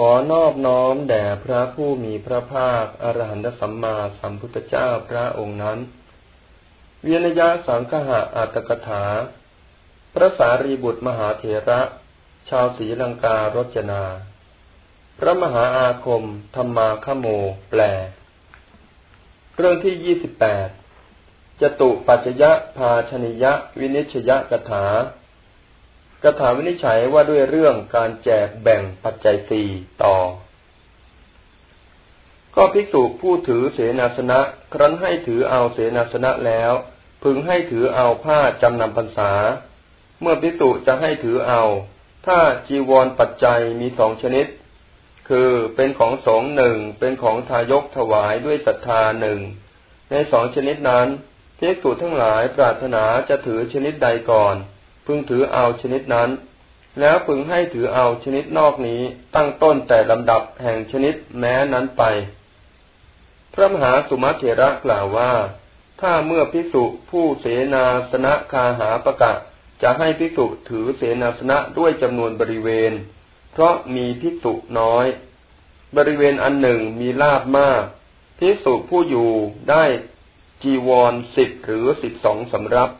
ขอนอบน้อมแด่พระผู้มีพระภาคอรหันตสัมมาสัมพุทธเจ้าพระองค์นั้น เวียนยะสังคหะอัตกถา พระสารีบุตรมหาเถระ ชาวศรีลังการจนา พระมหาอาคม ธรรมาคโม แปล เรื่องที่ยี่สิบแปดจตุปัจจยะภาชนิยะ วินิชยกถา กถาวินิจฉัยว่าด้วยเรื่องการแจกแบ่งปัจจัยสี่ต่อ ก็ภิกษุผู้ถือเสนาสนะ ครั้นให้ถือเอาเสนาสนะแล้ว พึงให้ถือเอาผ้าจำนำพรรษา เมื่อภิกษุจะให้ถือเอา ถ้าจีวรปัจจัยมีสองชนิด คือเป็นของสงหนึ่งเป็นของทายกถวายด้วยศรัทธาหนึ่งในสองชนิดนั้นภิกษุทั้งหลายปรารถนาจะถือชนิดใดก่อน พึงถือเอาชนิดนั้น แล้วพึงให้ถือเอาชนิดนอกนี้ตั้งต้นแต่ลำดับแห่งชนิดแม้นั้นไป พระมหาสุมาเถระกล่าวว่า ถ้าเมื่อพิสุผู้เสนาสนะคาหาประกะ จะให้พิสุถือเสนาสนะด้วยจำนวนบริเวณ เพราะมีพิสุน้อย บริเวณอันหนึ่งมีลาบมากพิสุผู้อยู่ได้จีวรสิบหรือสิบสองสำรับ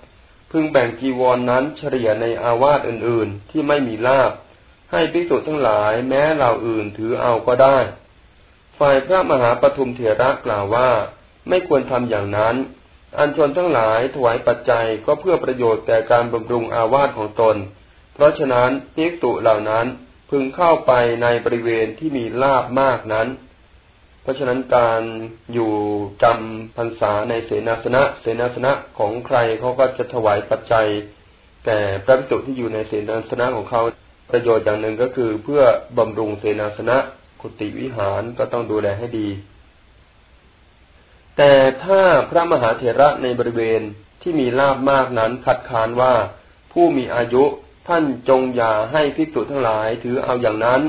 พึงแบ่งจีวรนนั้นเฉลี่ยในอาวาสอื่นๆ ที่ไม่มีลาบให้ภิกษุทั้งหลายแม้เหล่าอื่นถือเอาก็ได้ ฝ่ายพระมหาปทุมเถระกล่าวว่า ไม่ควรทำอย่างนั้น อันชนทั้งหลายถวายปัจจัยก็เพื่อประโยชน์แก่การบำรุงอาวาสของตน เพราะฉะนั้นภิกษุเหล่านั้นพึงเข้าไปในบริเวณที่มีลาบมากนั้น เพราะฉะนั้นการอยู่จำพรรษาในเสนาสนะ เสนาสนะของใครเขาก็จะถวายปัจจัยแก่พระภิกษุที่อยู่ในเสนาสนะของเขาประโยชน์อย่างหนึ่งก็คือเพื่อบำรุงเสนาสนะกุฏิวิหารก็ต้องดูแลให้ดี แต่ถ้าพระมหาเถระในบริเวณที่มีลาบมากนั้นคัดค้านว่าผู้มีอายุท่านจงอย่าให้ภิกษุทั้งหลายถือเอาอย่างนั้น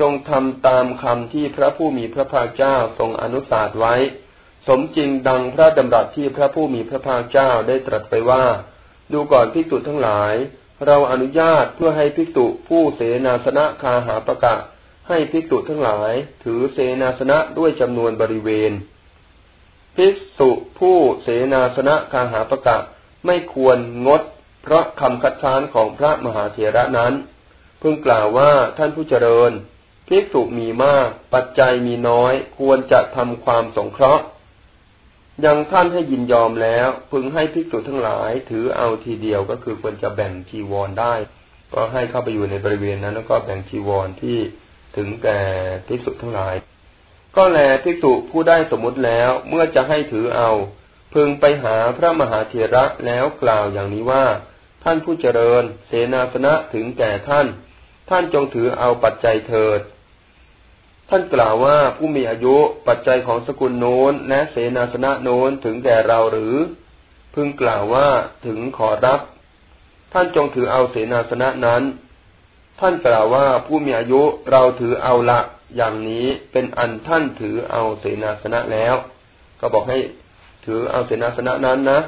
จงทำตามคำที่พระผู้มีพระภาคเจ้าทรงอนุสาสไว้ สมจริงดังพระดำรัสที่พระผู้มีพระภาคเจ้าได้ตรัสไปว่า ดูก่อนภิกษุทั้งหลาย เราอนุญาตเพื่อให้ภิกษุผู้เสนาสนะคาหาประกะ ให้ภิกษุทั้งหลาย ถือเสนาสนะด้วยจำนวนบริเวณ ภิกษุผู้เสนาสนะคาหาประกะ ไม่ควรงด เพราะคำคัดค้านของพระมหาเถระนั้น เพิ่งกล่าวว่าท่านผู้เจริญ ภิกษุมีมาก ปัจจัยมีน้อย ควรจะทำความสงเคราะห์ ยังท่านให้ยินยอมแล้ว พึงให้ภิกษุทั้งหลาย ถือเอาทีเดียวก็คือควรจะแบ่งจีวรได้ ก็ให้เข้าไปอยู่ในบริเวณนั้น แล้วก็แบ่งจีวรที่ถึงแก่ภิกษุทั้งหลาย ก็แลภิกษุผู้ได้สมมติแล้วเมื่อจะให้ถือเอา พึงไปหาพระมหาเถระแล้วกล่าวอย่างนี้ว่า ท่านผู้เจริญ เสนาสนะถึงแก่ท่าน ท่านจงถือเอาปัจจัยเถิด ท่านกล่าวว่าผู้มีอายุปัจจัยของสกุลโน้นและเสนาสนะโน้นถึงแก่เราหรือ พึงกล่าวว่าถึงขอรับ ท่านจงถือเอาเสนาสนะนั้น ท่านกล่าวว่าผู้มีอายุเราถือเอาละอย่างนี้เป็นอันท่านถือเอาเสนาสนะแล้ว ก็บอกให้ถือเอาเสนาสนะนั้นนะ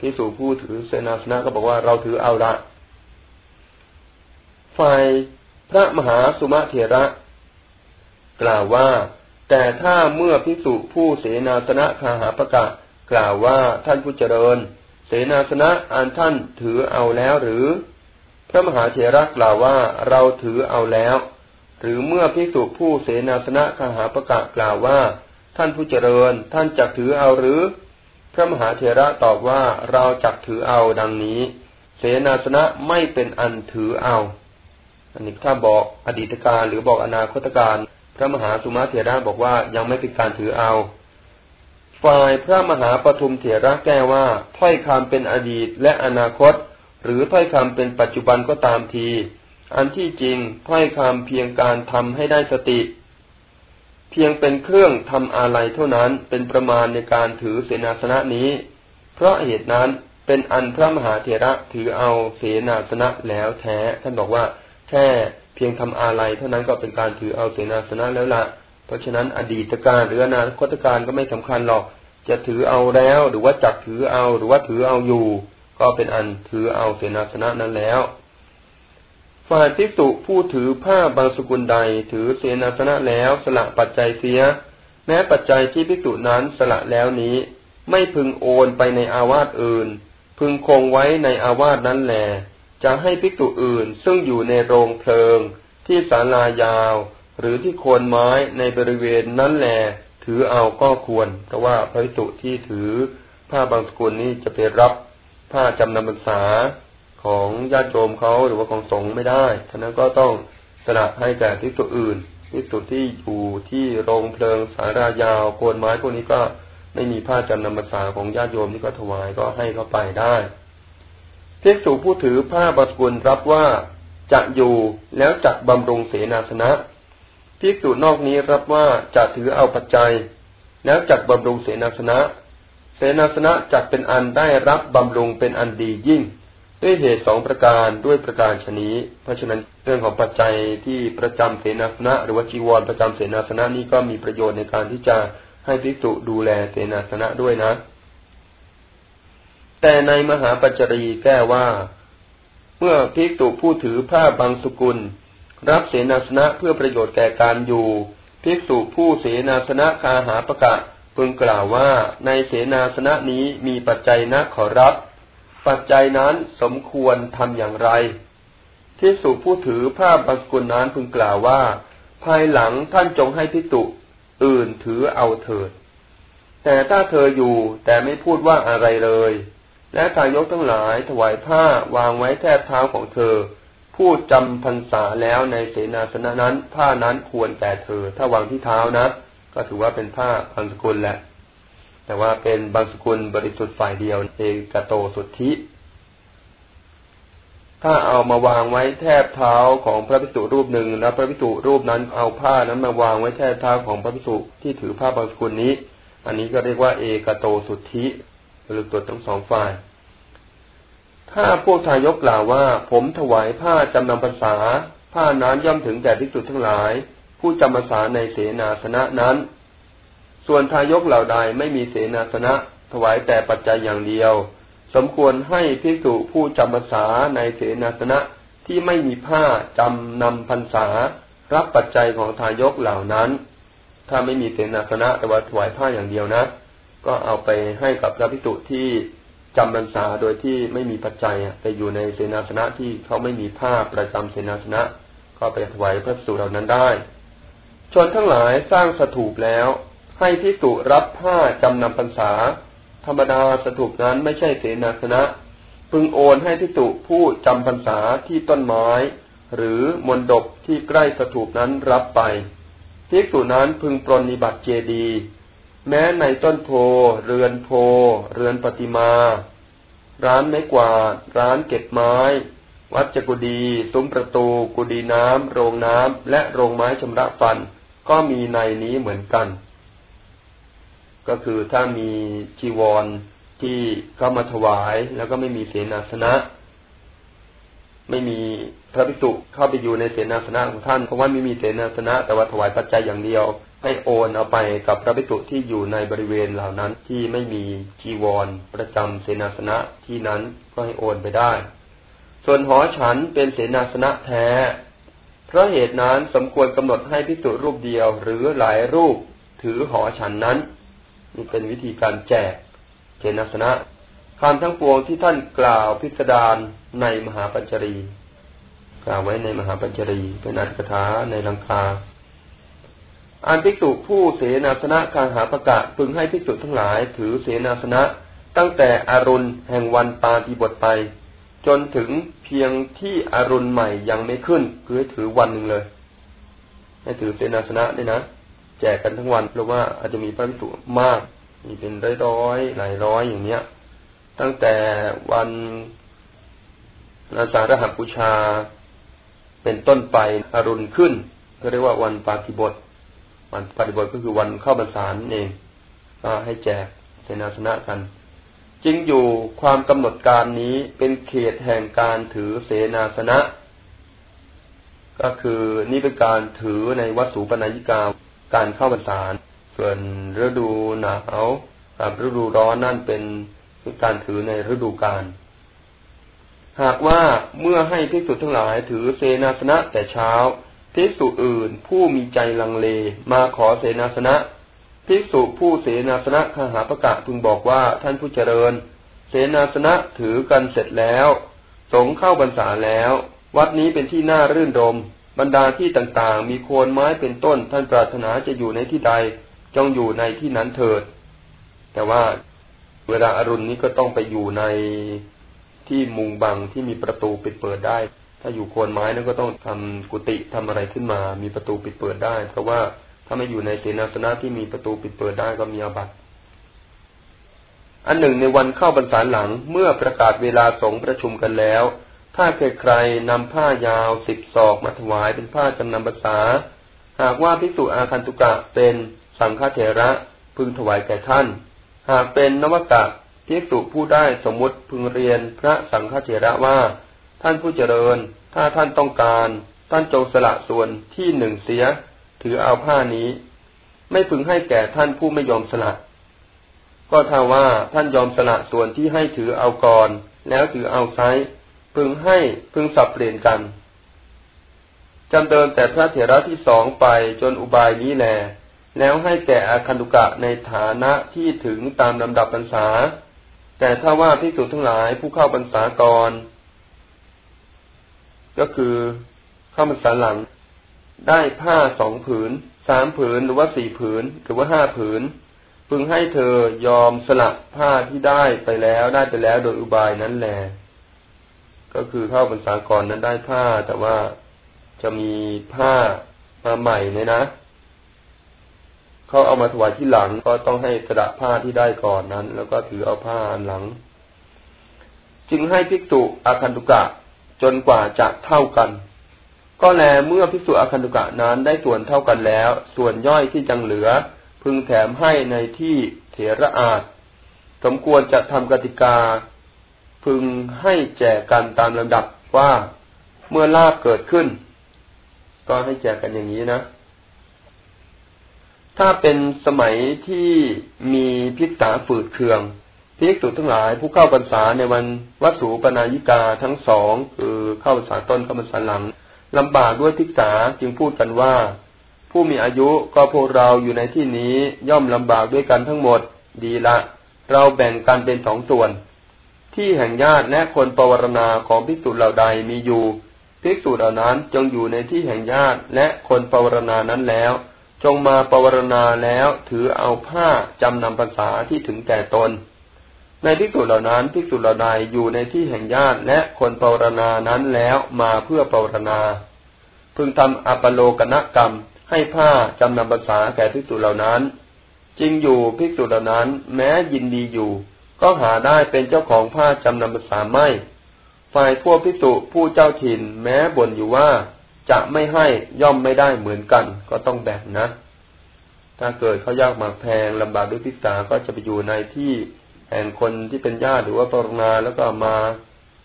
ที่สูผู้ถือเสนาสนะก็บอกว่าเราถือเอาละฝ่ายพระมหาสุมาเถระ กล่าวว่า แต่ถ้าเมื่อพิสุผู้เสนาสนะคาหาประกะ กล่าวว่าท่านผู้เจริญ เสนาสนะอันท่านถือเอาแล้วหรือ พระมหาเถระกล่าวว่าเราถือเอาแล้ว หรือเมื่อพิสุผู้เสนาสนะคาหาประกะกล่าวว่า ท่านผู้เจริญ ท่านจักถือเอาหรือ พระมหาเถระตอบว่าเราจักถือเอาดังนี้เสนาสนะไม่เป็นอันถือเอา อันนี้ถ้าบอกอดีตการหรือบอกอนาคตการ พระมหาสุมาเถระบอกว่ายังไม่เป็นการถือเอา ฝ่ายพระมหาปทุมเถระแก้ว่าถ้อยคำเป็นอดีตและอนาคต หรือถ้อยคำเป็นปัจจุบันก็ตามที อันที่จริงถ้อยคำเพียงการทำให้ได้สติ เพียงเป็นเครื่องทำอะไรเท่านั้นเป็นประมาณในการถือเสนาสนะนี้ เพราะเหตุนั้นเป็นอันพระมหาเถระถือเอาเสนาสนะแล้วแท้ท่านบอกว่าแค่ พียงทำอะไรเท่านั้นก็เป็นการถือเอาเสนาสนะแล้วละเพราะฉะนั้นอดีตการหรืออนาคตการก็ไม่สำคัญหรอก จะถือเอาแล้วหรือว่าจักถือเอาหรือว่าถือเอาอยู่ ก็เป็นอันถือเอาเสนาสนะนั้นแล้วฝ่ายภิกษุผู้ถือผ้าบางสกุลใดถือเสนาสนะแล้วสละปัจจัยเสีย แม้ปัจจัยที่ภิกษุนั้นสละแล้วนี้ ไม่พึงโอนไปในอาวาสอื่น พึงคงไว้ในอาวาสนั้นแหล จะให้ภิกษุอื่นซึ่งอยู่ในโรงเพลิง ที่ศาลายาว หรือที่โคนไม้ในบริเวณนั้นแหลถือเอาก็ควร เพราะว่าพระภิกษุที่ถือผ้าบางสกุลนี้จะไปรับผ้าจำนำพรรษาของญาติโยมเขาหรือว่าของสงฆ์ไม่ได้ฉะนั้นก็ต้องสละให้แก่ที่ตัวอื่นที่สุที่อยู่ที่โรงเพลิงสารายาวโคนไม้พวกนี้ก็ไม่มีผ้าจำนำพรรษาของญาติโยมที่ก็ถวายก็ให้เขาไปได้ ภิกษุผู้ถือผ้าบาสกุลรับว่าจะอยู่แล้วจักบำรุงเสนาสนะภิกษุนอกนี้รับว่าจะถือเอาปัจจัย แล้วจักบำรุงเสนาสนะ เสนาสนะจักเป็นอันได้รับบำรุงเป็นอันดียิ่ง ด้วยเหตุสองประการด้วยประการชนี้ เพราะฉะนั้นเรื่องของปัจจัยที่ประจำเสนาสนะ หรือว่าจีวรประจำเสนาสนะนี้ก็มีประโยชน์ในการที่จะให้ภิกษุดูแลเสนาสนะด้วยนะ แต่ในมหาปัจจรีแก้ว่า เมื่อภิกษุผู้ถือผ้าบางสกุล รับเสนาสนะเพื่อประโยชน์แก่การอยู่ ภิกษุผู้เสนาสนะคาหาประกาศพึงกล่าวว่าในเสนาสนะนี้มีปัจจัยนะขอรับ ปัจจัยนั้นสมควรทำอย่างไรที่สุผู้ถือผ้าบางสกุลนั้นพึงกล่าวว่า ภายหลังท่านจงให้พิจุอื่นถือเอาเถิดแต่ถ้าเธออยู่แต่ไม่พูดว่าอะไรเลย และทายกทั้งหลายถวายผ้าวางไว้แทบเท้าของเธอพูดจำพรรษาแล้วในเสนาสนะนั้น ผ้านั้นควรแก่เธอ ถ้าวางที่เท้านะ ก็ถือว่าเป็นผ้าบางสกุลแหละ แต่ว่าเป็นบางสกุลบริสุทธิ์ฝ่ายเดียวเอกโตสุทธิ ถ้าเอามาวางไว้แทบเท้าของพระภิกษุรูปหนึ่งแล้วพระภิกษุรูปนั้นเอาผ้านั้นมาวางไว้แทบเท้าของพระภิกษุที่ถือผ้าบางสกุลนี้ อันนี้ก็เรียกว่าเอกโตสุทธิ หรือตัวทั้งสองฝ่าย ถ้าพวกทายกกล่าวว่า ผมถวายผ้าจำนำภาษา ผ้านั้นย่อมถึงแก่ภิกษุทั้งหลาย ผู้จำภาษาในเสนาสนะนั้น ส่วนทายกเหล่าใดไม่มีเสนาสนะ ถวายแต่ปัจจัยอย่างเดียว สมควรให้พิสุผู้จำพรรษาในเสนาสนะที่ไม่มีผ้าจำนำพรรษา รับปัจจัยของทายกเหล่านั้น ถ้าไม่มีเสนาสนะแต่ว่าถวายผ้าอย่างเดียวนะ ก็เอาไปให้กับพระพิสุที่จำพรรษาโดยที่ไม่มีปัจจัยไปอยู่ในเสนาสนะที่เขาไม่มีผ้าประจำเสนาสนะ ก็ไปถวายพระพิสุเหล่านั้นได้ ชนทั้งหลายสร้างสถูปแล้ว ให้พิสุรับผ้าจำนำพรรษา ธรรมดาสถูปนั้นไม่ใช่เสนาสนะ พึงโอนให้พิสุผู้จำพรรษาที่ต้นไม้ หรือมนดบที่ใกล้สถูปนั้นรับไปพิสุนั้นพึงปรนนิบัติเจดี แม้ในต้นโพ เรือนโพ เรือนปฏิมา ร้านไม้กวาด ร้านเก็บไม้ วัดจกุดี ซุ้มประตู กุดีน้ำ โรงน้ำ และโรงไม้ชำระฟัน ก็มีในนี้เหมือนกัน ก็คือถ้ามีจีวรที่เข้ามาถวายแล้วก็ไม่มีเสนาสนะ ไม่มีพระภิกษุเข้าไปอยู่ในเสนาสนะของท่านเพราะว่าไม่มีเสนาสนะ แต่ว่าถวายปัจจัยอย่างเดียว ให้โอนเอาไปกับพระภิกษุที่อยู่ในบริเวณเหล่านั้นที่ไม่มีจีวร ประจำเสนาสนะที่นั้นก็ให้โอนไปได้ ส่วนหอฉันเป็นเสนาสนะแท้ เพราะเหตุนั้นสมควรกำหนดให้ภิกษุรูปเดียว หรือหลายรูปถือหอฉันนั้นนี่เป็นวิธีการแจกเจนสนะ คำทั้งปวงที่ท่านกล่าวพิสดารในมหาปัญจรี กล่าวไว้ในมหาปัญจรี เป็นอัตถกถาในลังคาอันภิกษุผู้เสนาสนะการหาประกาศพึงให้ภิกษุทั้งหลาย ถือเสนาสนะตั้งแต่อรุณแห่งวันปาฏิบทไป จนถึงเพียงที่อรุณใหม่ยังไม่ขึ้นคือถือวันหนึ่งเลย ให้ถือเสนาสนะด้วยนะแจกกันทั้งวันเพราะว่าอาจจะมีพระภิกษุมาก มีเป็นร้อยร้อยหลายร้อยอย่างเนี้ย ตั้งแต่วันอาสาฬหบูชา เป็นต้นไปอรุณขึ้นก็เรียกว่าวันปาฏิบทวันปาฏิบทก็คือวันเข้าบรรษาเองก็ให้แจกเสนาสนะกัน จึงอยู่ความกำหนดการนี้เป็นเขตแห่งการถือเสนาสนะ ก็คือนี่เป็นการถือในวัดสูปนายิกาการเข้าพรรษาส่วนฤดูหนาวกับฤดูร้อนนั่นเป็น การถือในฤดูกาลหากว่าเมื่อให้ภิกษุทั้งหลายถือเสนาสนะแต่เช้าภิกษุอื่นผู้มีใจลังเลมาขอเสนาสนะภิกษุผู้เสนาสนะขหาประกาศพึงบอกว่าท่านผู้เจริญ เสนาสนะถือกันเสร็จแล้ว สงเข้าบรรษาแล้ว วัดนี้เป็นที่น่ารื่นรม บรรดาที่ต่างๆ มีโคนไม้เป็นต้นท่านปรารถนาจะอยู่ในที่ใดจงอยู่ในที่นั้นเถิด แต่ว่า เวลาอารุณนี้ก็ต้องไปอยู่ในที่มุงบังที่มีประตูปิดเปิดได้ ถ้าอยู่โคนไม้นั้นก็ต้องทำกุฏิทำอะไรขึ้นมา มีประตูปิดเปิดได้ เพราะว่าถ้าไม่อยู่ในเสนาสนะที่มีประตูปิดเปิดได้ก็มีอาบัติอันหนึ่งในวันเข้าบรรษาหลังเมื่อประกาศเวลาสงประชุมกันแล้ว ถ้าใครนำผ้ายาวสิบศอกมาถวายเป็นผ้าจำนำภาษา หากว่าพิสุอาคันตุกะเป็นสังฆเถระพึงถวายแก่ท่าน หากเป็นนวกะภิกษุผู้ได้สมมุติพึงเรียนพระสังฆเถระว่า ท่านผู้เจริญ ถ้าท่านต้องการ ท่านจงสละส่วนที่หนึ่งเสีย ถือเอาผ้านี้ ไม่พึงให้แก่ท่านผู้ไม่ยอมสละ ก็ถ้าว่าท่านยอมสละส่วนที่ให้ถือเอาก่อน แล้วถือเอาไซพึงให้พึงสับเปลี่ยนกันจำเดินแต่พระเถระที่สองไปจนอุบายนี้แหล แล้วให้แก่อาคันตุกะในฐานะที่ถึงตามลำดับพรรษา แต่ถ้าว่าพิสุทั้งหลายผู้เข้าพรรษาก่อน ก็คือเข้าพรรษาหลัง ได้ผ้าสองผืน สามผืนหรือว่าสี่ผืน หรือว่าห้าผืน พึงให้เธอยอมสละผ้าที่ได้ไปแล้วได้ไปแล้วโดยอุบายนั้นแหละก็คือเข้าพรรษาก่อนนั้นได้ผ้า แต่ว่าจะมีผ้ามาใหม่เนี่ยนะ เขาเอามาถวายที่หลังก็ต้องให้กระดาษผ้าที่ได้ก่อนนั้น แล้วก็ถือเอาผ้าอันหลัง จึงให้ภิกษุอาคันตุกะจนกว่าจะเท่ากัน ก็แลเมื่อภิกษุอาคันตุกะนั้นได้ส่วนเท่ากันแล้ว ส่วนย่อยที่จังเหลือ พึงแถมให้ในที่เถระอาจสมควรจะทำกติกา พึงให้แจกกันตามลำดับว่าเมื่อลาบเกิดขึ้น ก็ให้แจกกันอย่างนี้นะ ถ้าเป็นสมัยที่มีพิกษาฝืดเคืองภิกษุทั้งหลายผู้เข้าพรรษาในวันวัสุปนายิกาทั้งสองคือเข้าพรรษาต้นเข้าพรรษาหลังลำบากด้วยพิกษาจึงพูดกันว่า ผู้มีอายุก็พวกเราอยู่ในที่นี้ย่อมลำบากด้วยกันทั้งหมด ดีละ เราแบ่งกันเป็นสองส่วน ที่แห่งญาติและคนปวารณาของภิกษุเหล่าใดมีอยู่ภิกษุเหล่านั้นจงอยู่ในที่แห่งญาติและคนปวารณานั้นแล้ว จงมาปวารณาแล้วถือเอาผ้าจำนำภาษาที่ถึงแก่ตน ในภิกษุเหล่านั้นภิกษุเหล่าใดอยู่ในที่แห่งญาติและคนปวารณานั้นแล้วมาเพื่อปวารณา พึงทำอปโลกนกรรม ให้ผ้าจำนำภาษาแก่ภิกษุเหล่านั้นจริงอยู่ภิกษุเหล่านั้น แม้ยินดีอยู่ ก็หาได้เป็นเจ้าของผ้าจำนำภาษาไม่ ฝ่ายพวกภิกษุผู้เจ้าถิ่น แม้บ่นอยู่ว่า จะไม่ให้ย่อมไม่ได้เหมือนกัน ก็ต้องแบ่งนะ ถ้าเกิดเขายากมากแพงลำบากด้วยพิษาก็จะไปอยู่ในที่แห่งคนที่เป็นญาติหรือว่าปรณาแล้วก็มา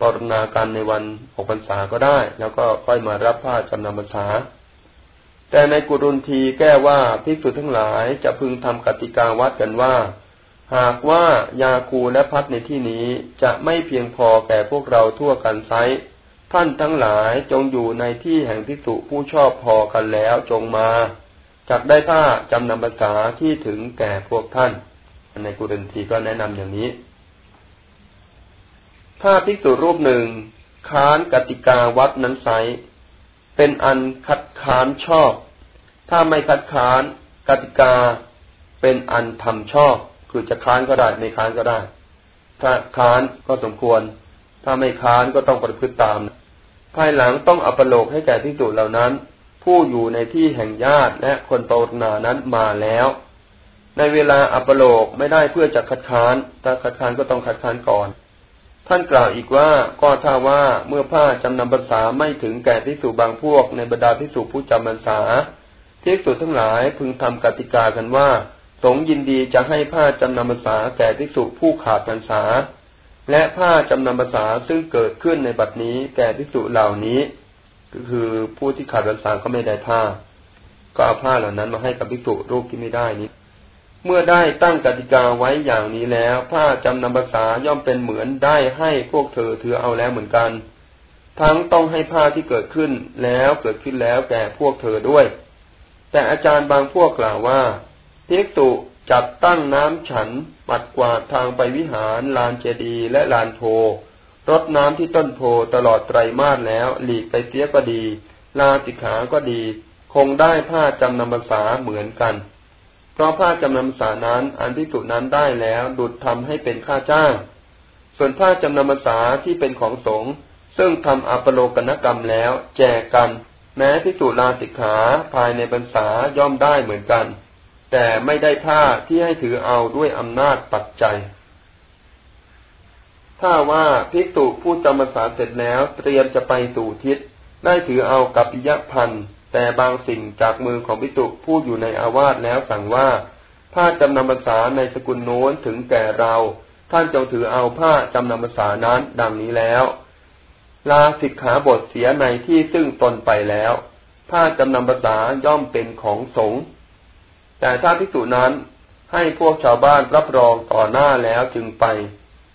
ปรณากันในวันหกพรรษาก็ได้ แล้วก็ค่อยมารับผ้าจำนำพรรษา แต่ในกุรุนทีแก้ว่าภิกษุทั้งหลายจะพึงทำกติกาวัดกันว่า หากว่ายาคูและพัดในที่นี้จะไม่เพียงพอแก่พวกเราทั่วกันไซ ท่านทั้งหลายจงอยู่ในที่แห่งพิสุผู้ชอบพอกันแล้วจงมาจักได้ผ้าจำนำภาษาที่ถึงแก่พวกท่าน ในกุรินทีก็แนะนำอย่างนี้ ถ้าพิสุรูปหนึ่ง ค้านกติกาวัดนั้นไซเป็นอันคัดค้านชอบ ถ้าไม่คัดค้านกติกาเป็นอันทำชอบ คือจะค้านก็ได้ไม่ค้านก็ได้ ถ้าค้านก็สมควร ถ้าไม่ค้านก็ต้องประพฤติตาม ภายหลังต้องอัปโลกให้แก่ที่สุเหล่านั้น ผู้อยู่ในที่แห่งญาติและคนปรนานั้นมาแล้ว ในเวลาอัปโลกไม่ได้เพื่อจะคัดค้านถ้าคัดค้านก็ต้องคัดค้านก่อน ท่านกล่าวอีกว่าก็ถ้าว่าเมื่อผ้าจำนำภาษาไม่ถึงแก่ที่สุบางพวก ในบรรดาที่สุผู้จำภาษาที่สุทั้งหลายพึงทำกติกากันว่า สงยินดีจะให้ผ้าจำนำภาษาแก่ที่สุผู้ขาดภาษา และผ้าจำนำภาษาซึ่งเกิดขึ้นในบัดนี้แก่พิสุเหล่านี้ ก็คือผู้ที่ขาดภาษาก็ไม่ได้ผ้า ก็เอาผ้าเหล่านั้นมาให้กับพิสุรูปที่ไม่ได้นี้ เมื่อได้ตั้งกติกาไว้อย่างนี้แล้ว ผ้าจำนำภาษาย่อมเป็นเหมือนได้ให้พวกเธอถือเอาแล้วเหมือนกัน ทั้งต้องให้ผ้าที่เกิดขึ้นแล้วเกิดขึ้นแล้วแก่พวกเธอด้วย แต่อาจารย์บางพวกกล่าวว่าภิกษุ จัดตั้งน้ำฉันปัดกวาดทางไปวิหารลานเจดีและลานโพรดน้ำที่ต้นโพตลอดไตรมาสแล้ว หลีกไปเสียก็ดี ลาสิกขาก็ดี คงได้ผ้าจำนำภาษาเหมือนกัน เพราะผ้าจำนำภาษานั้นอันที่สุนั้นได้แล้วดุดทำให้เป็นค่าจ้าง ส่วนผ้าจำนำภาษาที่เป็นของสงฆ์ซึ่งทำอัปโลกนกรรมแล้ว แจกกัน แม้พิสุลาสิกขาภายในพรรษาย่อมได้เหมือนกัน แต่ไม่ได้ผ้าที่ให้ถือเอาด้วยอำนาจปัจจัย ถ้าว่าภิกษุผู้จำพรรษาเสร็จแล้ว เตรียมจะไปสู่ทิศ ได้ถือเอากับอิยพันธ์แต่บางสิ่งจากมือของภิกษุผู้อยู่ในอาวาสแล้วสั่งว่า ผ้าจำนำพรรษาในสกุลโน้นถึงแก่เรา ท่านจงถือเอาผ้าจำนำพรรษานั้นดังนี้แล้ว ลาสิกขาบทเสียในที่ซึ่งตนไปแล้ว ผ้าจำนำภาษาย่อมเป็นของสงฆ์ แต่ถ้าภิกษุนั้นให้พวกชาวบ้านรับรองต่อหน้าแล้วจึงไป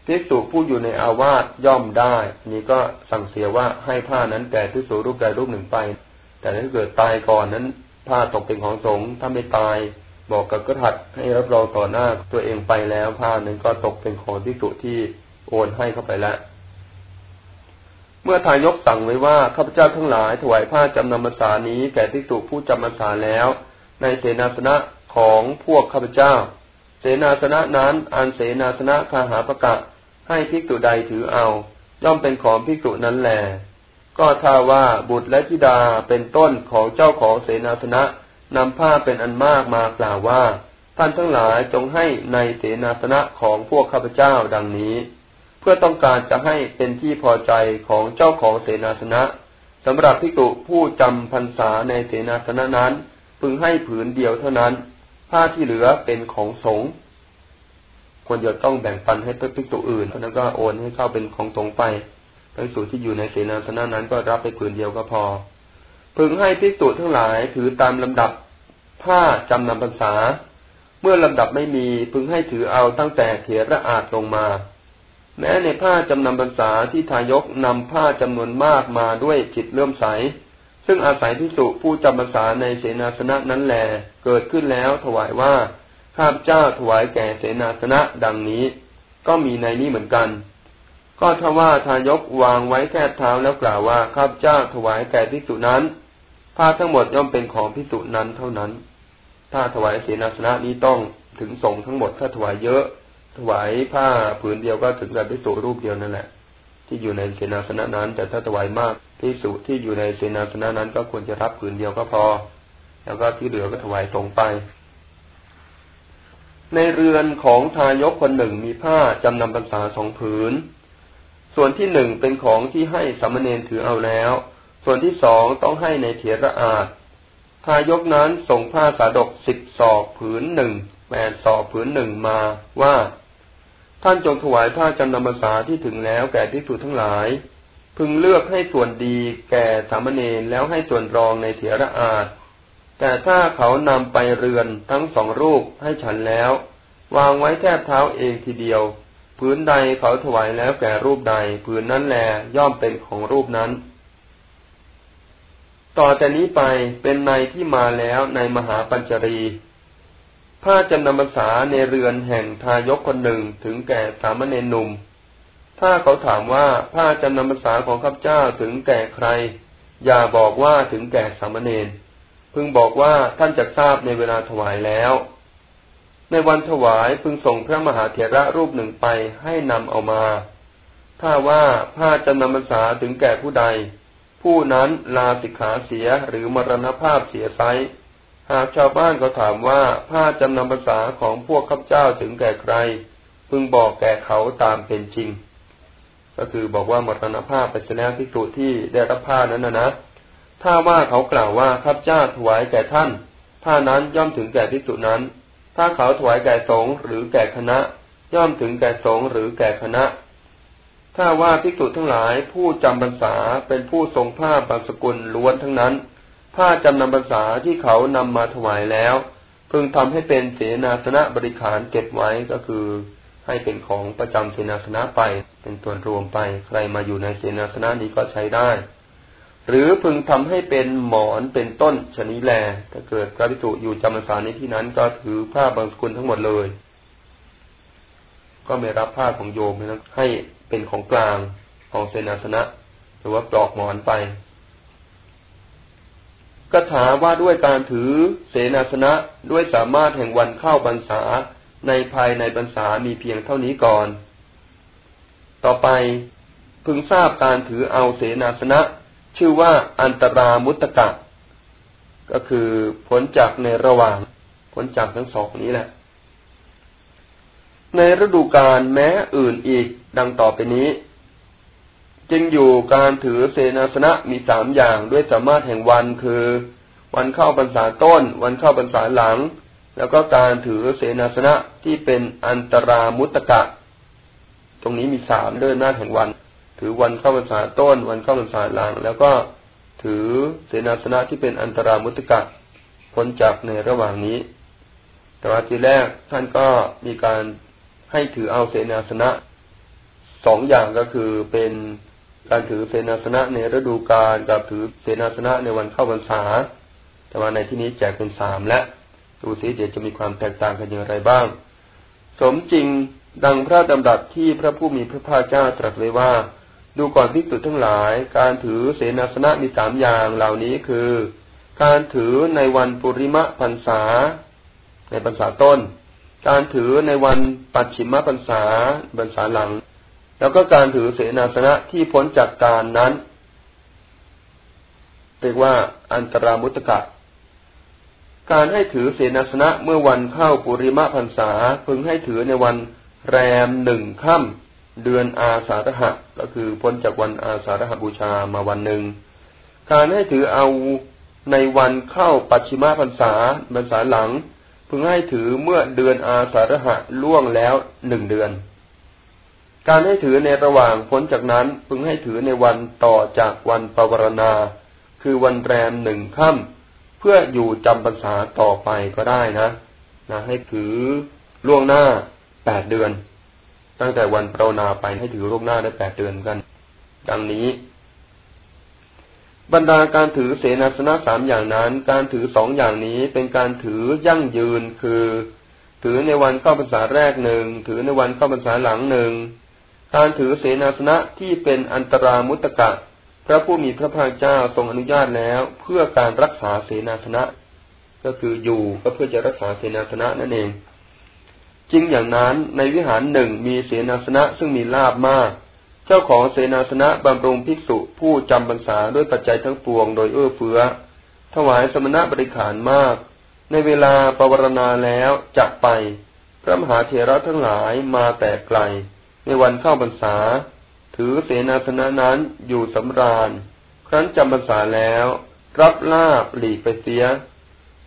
ภิกษุผู้อยู่ในอาวาสย่อมได้ นี่ก็สั่งเสียว่าให้ผ้านั้นแก่ภิกษุรูปใดรูปหนึ่งไป แต่ถ้าเกิดตายก่อนนั้น ผ้าตกเป็นของสงฆ์ถ้าไม่ตายบอกกับกระถัดให้รับรองต่อหน้าตัวเองไปแล้วผ้านั้นก็ตกเป็นของภิกษุที่โอนให้เข้าไปแล้วเมื่อทายกสั่งไว้ว่าข้าพเจ้าทั้งหลายถวายผ้าจำนำมาสานี้แก่ภิกษุผู้จำมาสาแล้ว ในเสนาสนะ ของพวกข้าพเจ้า เสนาสนะนั้นอันเสนาสนะคาหาประกาศให้ภิกษุใดถือเอา ย่อมเป็นของภิกษุนั้นแหลก็ถ้าว่าบุตรและธิดาเป็นต้นของเจ้าของเสนาสนะนำผ้าเป็นอันมากมากล่าวว่า ท่านทั้งหลายจงให้ในเสนาสนะของพวกข้าพเจ้าดังนี้ เพื่อต้องการจะให้เป็นที่พอใจของเจ้าของเสนาสนะสำหรับภิกษุผู้จำพรรษาในเสนาสนะนั้น พึงให้ผืนเดียวเท่านั้น ผ้าที่เหลือเป็นของสงฆ์ควรจะต้องแบ่งปันให้ภิกษุอื่นแล้วก็โอนให้เข้าเป็นของสงไปภิกษุที่อยู่ในเสนาสนะนั้นก็รับไปผืนเดียวก็พอ พึงให้ภิกษุทั้งหลายถือตามลำดับผ้าจำนำพรรษา เมื่อลำดับไม่มีพึงให้ถือเอาตั้งแต่เถระอาจลงมา แม้ในผ้าจำนำพรรษาที่ทายกนำผ้าจำนวนมากมาด้วยจิตเลื่อมใส ซึ่งอาศัยพิสุผู้จำพรรษาในเสนาสนะนั้นแหลเกิดขึ้นแล้วถวายว่าข้าพเจ้าถวายแก่เสนาสนะดังนี้ ก็มีในนี้เหมือนกัน ก็ถ้าว่าทายกวางไว้แค่เท้าแล้วกล่าวว่าข้าพเจ้าถวายแก่พิสุนั้นผ้าทั้งหมดย่อมเป็นของพิสุนั้นเท่านั้น ถ้าถวายเสนาสนะนี้ต้องถึงส่งทั้งหมดถ้าถวายเยอะ ถวายผ้าผืนเดียวก็ถึงกับพิสุรูปเดียวนั่นแหละ ที่อยู่ในเสนาสนะนั้น แต่ถ้าถวายมากพิสุที่อยู่ในเสนาสนะนั้น ก็ควรจะรับผืนเดียวก็พอ แล้วก็ที่เหลือก็ถวายตรงไป ในเรือนของทายกคนหนึ่งมีผ้าจำนำพรรษาสองผืน ส่วนที่หนึ่งเป็นของที่ให้สามเณรถือเอาแล้ว ส่วนที่สองต้องให้ในเถระอาจทายกนั้นส่งผ้าสาดกสิบศอกผืนหนึ่งแปดศอกผืนหนึ่งมาว่า ท่านจงถวายผ้าจำนำพรรษาที่ถึงแล้วแก่ที่สุทั้งหลาย พึงเลือกให้ส่วนดีแก่สามเณรแล้วให้ส่วนรองในเถระอาจแต่ถ้าเขานำไปเรือนทั้งสองรูปให้ฉันแล้ว วางไว้แทบเท้าเองทีเดียวพื้นใดเขาถวายแล้วแก่รูปใดพื้นนั้นแลย่อมเป็นของรูปนั้น ต่อจากนี้ไปเป็นในที่มาแล้วในมหาปัญจรี ผ้าจำนำภาษาในเรือนแห่งทายกคนหนึ่งถึงแก่สามเณรหนุ่ม ถ้าเขาถามว่าผ้าจำนำภาษาของข้าพเจ้าถึงแก่ใคร อย่าบอกว่าถึงแก่สามเณรพึงบอกว่าท่านจะทราบในเวลาถวายแล้ว ในวันถวายพึงส่งพระมหาเถระรูปหนึ่งไปให้นำเอามา ถ้าว่าผ้าจะนำพรรษาถึงแก่ผู้ใด ผู้นั้นลาสิกขาเสียหรือมรณภาพเสียไซ หากชาวบ้านก็ถามว่าผ้าจำนำภาษาของพวกข้าพเจ้าถึงแก่ใคร พึงบอกแก่เขาตามเป็นจริง ก็คือบอกว่ามรณภาพไปแล้วที่สุที่ได้รับผ้านั้นนะนะถ้าว่าเขากล่าวว่าข้าพเจ้าถวายแก่ท่านท่านั้นย่อมถึงแก่ที่สุนั้น ถ้าเขาถวายแก่สงหรือแก่คณะ ย่อมถึงแก่สงหรือแก่คณะ ถ้าว่าภิกษุทั้งหลายผู้จำพรรษาเป็นผู้ทรงผ้าบางสกุลล้วนทั้งนั้น ผ้าจำนำพรรษาที่เขานำมาถวายแล้ว พึงทำให้เป็นเสนาสนะบริขารเก็บไว้ก็คือ ให้เป็นของประจำเสนาสนะไป เป็นตัวรวมไปใครมาอยู่ในเสนาสนะนี้ก็ใช้ได้ หรือพึงทำให้เป็นหมอนเป็นต้นชนิแลถ้าเกิดพระพิสุอยู่จำพรรษาในที่นั้นก็ถือผ้าบางสกุลทั้งหมดเลย ก็ไม่รับผ้าของโยมนะให้เป็นของกลางของเสนาสนะ หรือว่าปลอกหมอนไป ก็ถาว่าด้วยการถือเสนาสนะด้วยสามารถแห่งวันเข้าบรรษาในภายในบรรษามีเพียงเท่านี้ก่อน ต่อไปพึงทราบการถือเอาเสนาสนะ ชื่อว่าอันตรามุตตะก็คือผลจากในระหว่างผลจากทั้งสองนี้แหละ ในฤดูกาลแม้อื่นอีกดังต่อไปนี้ จึงอยู่การถือเสนาสนะมีสามอย่างด้วยสามารถแห่งวันคือ วันเข้าพรรษาต้น วันเข้าพรรษาหลัง แล้วก็การถือเสนาสนะที่เป็นอันตรามุตตะตรงนี้มีสามด้วยหน้าแห่งวัน ถือวันเข้าพรรษาต้น วันเข้าพรรษาหลัง แล้วก็ถือเสนาสนะที่เป็นอันตรามุตตะพ้นจากในระหว่างนี้แต่ว่าทีแรกท่านก็มีการให้ถือเอาเสนาสนะสองอย่างก็คือเป็น การถือเสนาสนะในฤดูกาลกับถือเสนาสนะในวันเข้าพรรษา แต่ว่าในที่นี้แจกเป็นสามและดูสิเดี๋ยวจะมีความแตกต่างกันอย่างไรบ้าง สมจริงดังพระดำรัสที่พระผู้มีพระภาคเจ้าตรัสไว้ว่า ดูก่อนพิจุทั้งหลาย การถือเสนาสนะมีสามอย่างเหล่านี้คือ การถือในวันปุริมะพรรษา ในพรรษาต้น การถือในวันปัจฉิมพรรษาพรรษาหลัง แล้วก็การถือเสนาสนะที่พ้นจากการนั้นเรียกว่าอันตรามุตกะ การให้ถือเสนาสนะเมื่อวันเข้าปุริมะพรรษาพึงให้ถือในวันแรมหนึ่งค่ำเดือนอาสาฬหะก็คือพ้นจากวันอาสาฬหบูชามาวันหนึ่ง การให้ถือเอาในวันเข้าปัจฉิมพรรษาพรรษาหลัง พึงให้ถือเมื่อเดือนอาสาฬหะล่วงแล้วหนึ่งเดือน การให้ถือในระหว่างพ้นจากนั้นพึงให้ถือในวันต่อจากวันปวารณา คือวันแรมหนึ่งค่ำเพื่ออยู่จำพรรษาต่อไปก็ได้นะนะให้ถือล่วงหน้าแปดเดือน ตั้งแต่วันปรนาไปให้ถือล่วงหน้าได้แปดเดือนกัน ดังนี้ บรรดาการถือเสนาสนะสามอย่างนั้น การถือสองอย่างนี้เป็นการถือยั่งยืนคือ ถือในวันเข้าพรรษาแรกหนึ่งถือในวันเข้าพรรษาหลังหนึ่ง การถือเสนาสนะที่เป็นอันตรามุตตะพระผู้มีพระภาคเจ้าทรงอนุญาตแล้ว เพื่อการรักษาเสนาสนะ ก็คืออยู่ก็เพื่อจะรักษาเสนาสนะนั่นเองจริงอย่างนั้นในวิหารหนึ่งมีเสนาสนะซึ่งมีลาบมาก เจ้าของเสนาสนะบำรุงภิกษุผู้จำพรรษาด้วยปัจจัยทั้งปวงโดยเอื้อเฟื้อ ถวายสมณะบริขารมาก ในเวลาปวารณาแล้วจักไป พระมหาเถระทั้งหลายมาแต่ไกล ในวันเข้าพรรษา ถือเสนาสนะนั้นอยู่สำราญ ครั้นจำพรรษาแล้ว รับลาบหลีกไปเสีย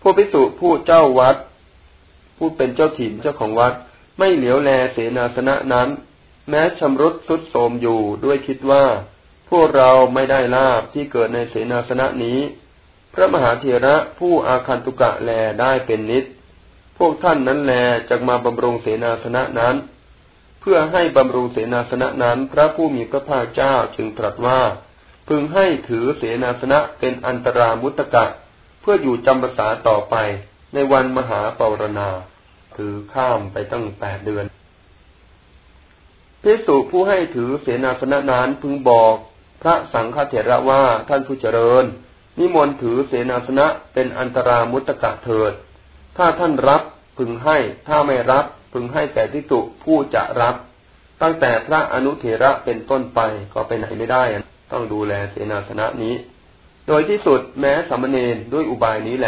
ผู้พิสุผู้เจ้าวัด ผู้เป็นเจ้าถิ่นเจ้าของวัด ไม่เหลียวแลเสนาสนะนั้น แม้ชำรุดสุดโทมอยู่ด้วยคิดว่า พวกเราไม่ได้ลาบที่เกิดในเสนาสนะนี้ พระมหาเถระผู้อาคันตุกะแลได้เป็นนิดพวกท่านนั้นแลจะมาบำรุงเสนาสนะนั้น เพื่อให้บำรุงเสนาสนะนั้น พระผู้มีพระภาคเจ้าจึงตรัสว่า พึงให้ถือเสนาสนะเป็นอันตรามุตกะ เพื่ออยู่จำภาษาต่อไปในวันมหาปรณา คือข้ามไปตั้งแปดเดือนพิสุผู้ให้ถือเสนาสนะนั้นพึงบอกพระสังฆเถระว่าท่านผู้เจริญ นิมนต์ถือเสนาสนะเป็นอันตรามุตกะเถิด ถ้าท่านรับพึงให้ถ้าไม่รับ พึงให้แก่ทิตุผู้จะรับ ตั้งแต่พระอนุเถระเป็นต้นไปก็ไปไหนไม่ได้ ต้องดูแลเสนาสนะนี้ โดยที่สุดแม้สามเณรด้วยอุบายนี้แล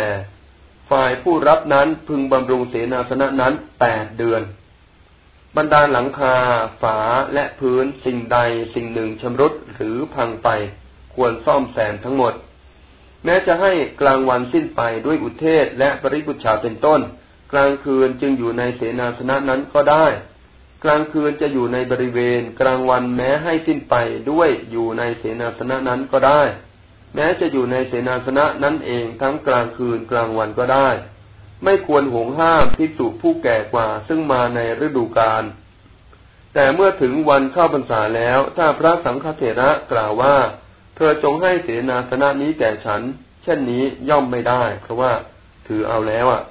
ฝ่ายผู้รับนั้นพึงบำรุงเสนาสนะนั้นแปดเดือน บรรดาหลังคา ฝาและพื้นสิ่งใดสิ่งหนึ่งชำรุดหรือพังไป ควรซ่อมแซมทั้งหมด แม้จะให้กลางวันสิ้นไปด้วยอุเทศและปริบุชาเป็นต้น กลางคืนจึงอยู่ในเสนาสนะนั้นก็ได้ กลางคืนจะอยู่ในบริเวณ กลางวันแม้ให้สิ้นไปด้วยอยู่ในเสนาสนะนั้นก็ได้ แม้จะอยู่ในเสนาสนะนั้นเองทั้งกลางคืนกลางวันก็ได้ ไม่ควรห่วงห้ามภิกษุผู้แก่กว่าซึ่งมาในฤดูกาลแต่เมื่อถึงวันเข้าพรรษาแล้ว ถ้าพระสังฆเถระกล่าวว่า เธอจงให้เสนาสนะนี้แก่ฉัน เช่นนี้ย่อมไม่ได้ เพราะว่าถือเอาแล้วอะ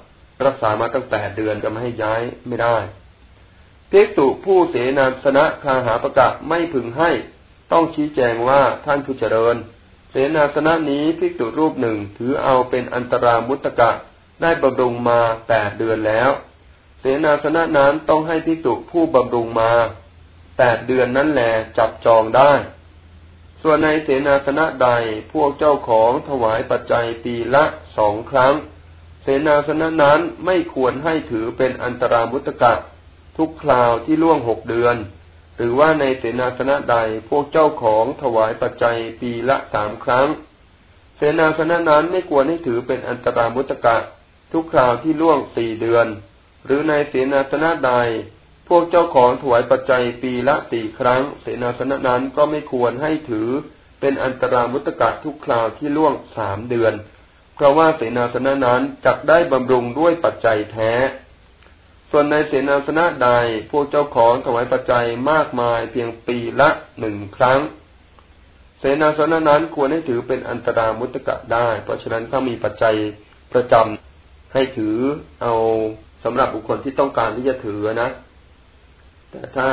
รักษามาตั้งแปดเดือนจะไม่ให้ย้ายไม่ได้ภิกษุผู้เสนาสนะคาหาประกาศไม่พึงให้ ต้องชี้แจงว่าท่านผู้เจริญ เสนาสนะนี้ภิกษุรูปหนึ่งถือเอาเป็นอันตรามุตกะได้บำรุงมาแปดเดือนแล้ว เสนาสนะนั้นต้องให้ภิกษุผู้บำรุงมาแปดเดือนนั้นแหลจับจองได้ ส่วนในเสนาสนะใดพวกเจ้าของถวายปัจจัยปีละสองครั้ง เสนาสนะนั้นไม่ควรให้ถือเป็นอันตรามุตกะทุกคราวที่ล่วงหกเดือน หรือว่าในเสนาสนะใดพวกเจ้าของถวายปัจจัยปีละสามครั้ง เสนาสนะนั้นไม่ควรให้ถือเป็นอันตรามุตกะทุกคราวที่ล่วงสี่เดือน หรือในเสนาสนะใด พวกเจ้าของถวายปัจจัยปีละสี่ครั้ง เสนาสนะนั้นก็ไม่ควรให้ถือเป็นอันตรามุตกะทุกคราวที่ล่วงสามเดือน เพราะว่าเสนาสนะนั้นจักได้บำรุงด้วยปัจจัยแท้ ส่วนในเสนาสนะใดพวกเจ้าของถวายปัจจัยมากมายเพียงปีละหนึ่งครั้ง เสนาสนะนั้นควรให้ถือเป็นอันตรามุตกะได้ เพราะฉะนั้นถ้ามีปัจจัยประจำให้ถือเอาสำหรับบุคคลที่ต้องการที่จะถือนะ แต่ถ้า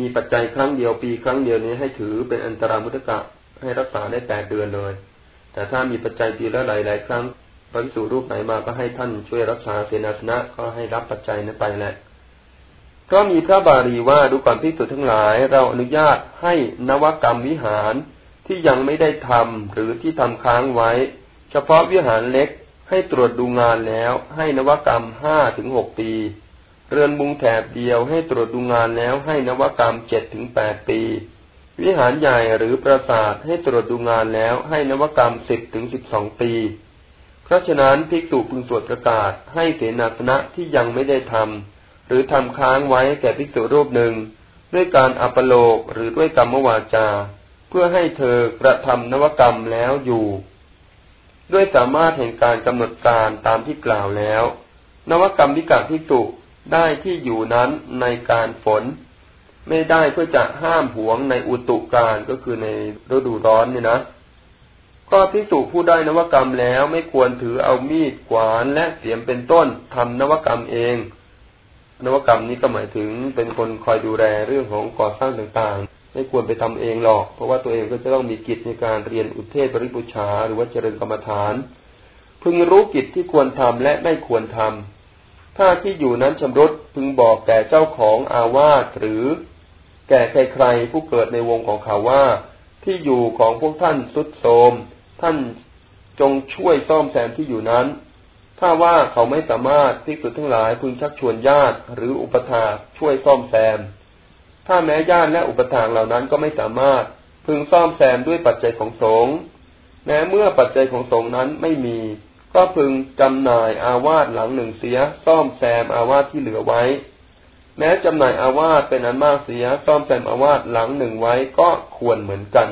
มีปัจจัยครั้งเดียวปีครั้งเดียวนี้ให้ถือเป็นอันตรามุตกะให้รักษาได้แปดเดือนเลย แต่ถ้ามีปัจจัยปีละหลายๆครั้งพระภิกษุรูปไหนมาก็ให้ท่านช่วยรักษาเสนาสนะก็ให้รับปัจจัยนั้นไปแหละก็มีพระบาลีว่าดูก่อนภิกษุทั้งหลาย เราอนุญาตให้นวกรรมวิหารที่ยังไม่ได้ทำหรือที่ทำค้างไว้ เฉพาะวิหารเล็กให้ตรวจดูงานแล้ว ให้นวกรรมห้าถึงหกปี เรือนมุงแถบเดียวให้ตรวจดูงานแล้วให้นวกรรมเจ็ดถึงแปดปี วิหารใหญ่หรือปราสาทให้ตรวจดูงานแล้วให้นวกรรมสิบถึงสิบสองปี เพราะฉะนั้นภิกษุพึงสวดประกาศให้เสนาสนะที่ยังไม่ได้ทำหรือทำค้างไว้แก่ภิกษุรูปหนึ่ง ด้วยการอัปโลกหรือด้วยกรรมวาจา เพื่อให้เธอกระทำนวกรรมแล้วอยู่ ด้วยสามารถแห่งการกำหนดการตามที่กล่าวแล้ว นวกรรมวิกาภิกษุได้ที่อยู่นั้นในการฝน ไม่ได้เพื่อจะห้ามหวงในอุตุการก็คือในฤดูร้อนเนี่ยนะก็พิสูจผู้ได้นวกรรมแล้วไม่ควรถือเอามีดขวานและเสียมเป็นต้นทำนวกรรมเอง นวกรรมนี้ก็หมายถึงเป็นคนคอยดูแลเรื่องของก่อสร้างต่างๆ ไม่ควรไปทำเองหรอก เพราะว่าตัวเองก็จะต้องมีกิจในการเรียนอุเทศบริปุชา หรือว่าเจริญกรรมฐาน พึงรู้กิจที่ควรทำและไม่ควรทำถ้าที่อยู่นั้นชำรุดพึงบอกแก่เจ้าของอาวาสหรือ แก่ใครๆผู้เกิดในวงของเขาว่า ที่อยู่ของพวกท่านสุดโทมท่านจงช่วยซ่อมแซมที่อยู่นั้น ถ้าว่าเขาไม่สามารถที่สุดทั้งหลายพึงชักชวนญาติหรืออุปถาช่วยซ่อมแซม ถ้าแม้ญาติและอุปถาเหล่านั้นก็ไม่สามารถพึงซ่อมแซมด้วยปัจจัยของสงฆ์แม้เมื่อปัจจัยของสงฆ์นั้นไม่มี ก็พึงจำหน่ายอาวาสหลังหนึ่งเสียซ่อมแซมอาวาสที่เหลือไว้ แม้จำหน่ายอาวาสเป็นอันมากเสียซ่อมแซมอาวาสหลังหนึ่งไว้ก็ควรเหมือนกัน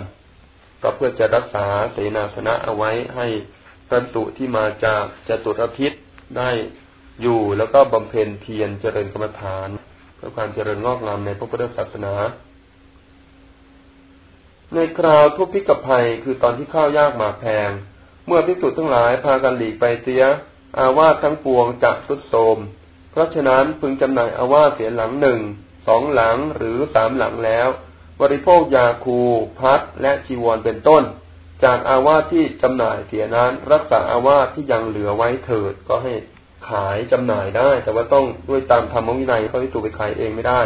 ก็เพื่อจะรักษาเสนาสนะเอาไว้ให้พระตุที่มาจากจตุรพิษได้อยู่แล้วก็บำเพ็ญเพียรเจริญกรรมฐานเพื่อความเจริญงอกงามในพระพุทธศาสนา ในคราวทุกพิกภัยคือตอนที่ข้าวยากหมากแพง เมื่อพิสุทั้งหลายพากันหลีกไปเสีย อาวาสทั้งปวงจักสุดโทม เพราะฉะนั้นพึงจำหน่ายอาวาเสียหลังหนึ่งสองหลังหรือสามหลังแล้ว บริโภคยาคู พัดและจีวรเป็นต้น จากอาวาที่จำหน่ายเสียนั้น รักษาอาวาที่ยังเหลือไว้เถิดก็ให้ขายจำหน่ายได้ แต่ว่าต้องด้วยตามธรรมวินัยเขาที่ตัวไปขายเองไม่ได้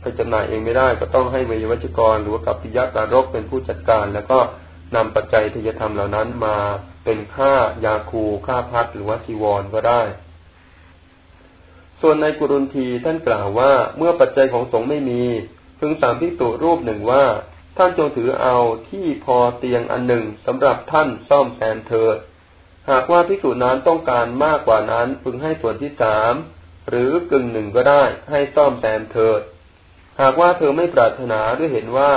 ไปจำหน่ายเองไม่ได้ ก็ต้องให้เววัจกร หรือว่ากัปปิยะการกเป็นผู้จัดการ แล้วก็นำปัจจัยทยธรรมเหล่านั้นมาเป็นค่ายาคูค่าพัดหรือว่าจีวรก็ได้ ส่วนในกุรุนทีท่านกล่าวว่าเมื่อปัจจัยของสงฆ์ไม่มี พึงสั่งพิจุรูปหนึ่งว่า ท่านจงถือเอาที่พอเตียงอันหนึ่งสำหรับท่านซ่อมแซมเถิด หากว่าพิจุนั้นต้องการมากกว่านั้น พึงให้ส่วนที่สามหรือกึ่งหนึ่งก็ได้ให้ซ่อมแซมเถิด หากว่าเธอไม่ปรารถนาด้วยเห็นว่า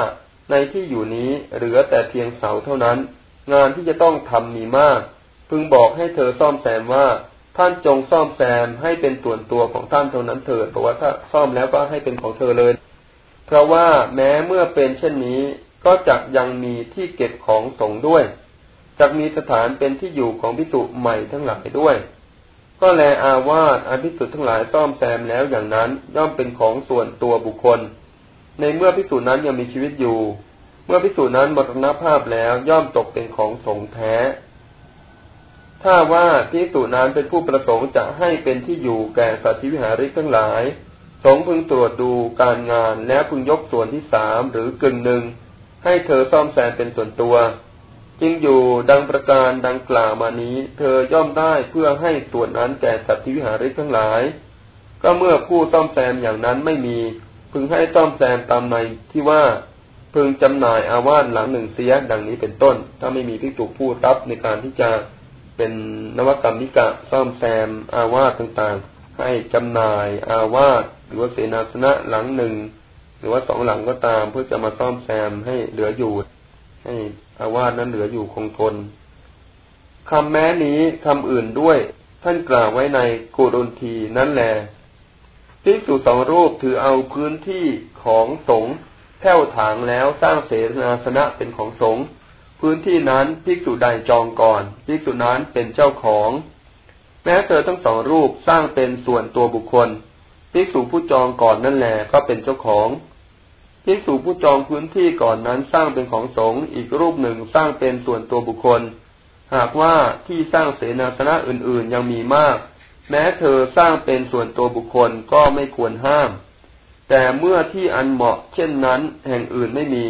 ในที่อยู่นี้เหลือแต่เพียงเสาเท่านั้น งานที่จะต้องทำมีมาก พึงบอกให้เธอซ่อมแซมว่า ท่านจงซ่อมแซมให้เป็นส่วนตัวของท่านเท่านั้นเถิดเพราะว่าถ้าซ่อมแล้วก็ให้เป็นของเธอเลย เพราะว่าแม้เมื่อเป็นเช่นนี้ก็จักยังมีที่เก็บของสงด้วยจักมีสถานเป็นที่อยู่ของพิจุใหม่ทั้งหลายด้วย ก็แลอาวาสอภิสุทธ์ทั้งหลายซ่อมแซมแล้วอย่างนั้นย่อมเป็นของส่วนตัวบุคคล ในเมื่อพิสูจุนั้นยังมีชีวิตอยู่ เมื่อพิสูจุนั้นมรณภาพแล้วย่อมตกเป็นของสงแท้ ถ้าว่าพิจุนั้นเป็นผู้ประสงค์จะให้เป็นที่อยู่แก่สัตว์วิหาริกทั้งหลาย สงพึงตรวจดูการงานแล้วพึงยกส่วนที่สามหรือกึ่งหนึ่ง ให้เธอซ่อมแซมเป็นส่วนตัว จึงอยู่ดังประการดังกล่าวมานี้ เธอย่อมได้เพื่อให้ส่วนนั้นแก่สัตว์วิหาริกทั้งหลาย ก็เมื่อผู้ซ่อมแซมอย่างนั้นไม่มี พึงให้ซ่อมแซมตามในที่ว่าพึงจำหน่ายอาวาสหลังหนึ่งเสียดังนี้เป็นต้น ถ้าไม่มีพิจุผู้รับในการที่จะ เป็นนวกรรมนิกะซ่อมแซม อาวาสต่างๆ ให้จำหน่าย อาวาสหรือว่าเสนาสนะหลังหนึ่ง หรือว่าสองหลังก็ตาม เพื่อจะมาซ่อมแซมให้เหลืออยู่ ให้อาวาสนั้นเหลืออยู่คงทนคำแม้นี้คำอื่นด้วย ท่านกล่าวไว้ในโกดนทีนั่นแหละภิกษุสองรูปถือเอาพื้นที่ของสงฆ์แผ่วถางแล้วสร้างเสนาสนะเป็นของสงฆ์ พื้นที่นั้นภิกษุใดจองก่อนภิกษุนั้นเป็นเจ้าของ แม้เธอทั้งสองรูปสร้างเป็นส่วนตัวบุคคลภิกษุผู้จองก่อนนั่นแหละก็เป็นเจ้าของภิกษุผู้จองพื้นที่ก่อนนั้นสร้างเป็นของสงฆ์อีกรูปหนึ่งสร้างเป็นส่วนตัวบุคคล หากว่าที่สร้างเสนาสนะอื่นๆยังมีมาก แม้เธอสร้างเป็นส่วนตัวบุคคลก็ไม่ควรห้าม แต่เมื่อที่อันเหมาะเช่นนั้นแห่งอื่นไม่มี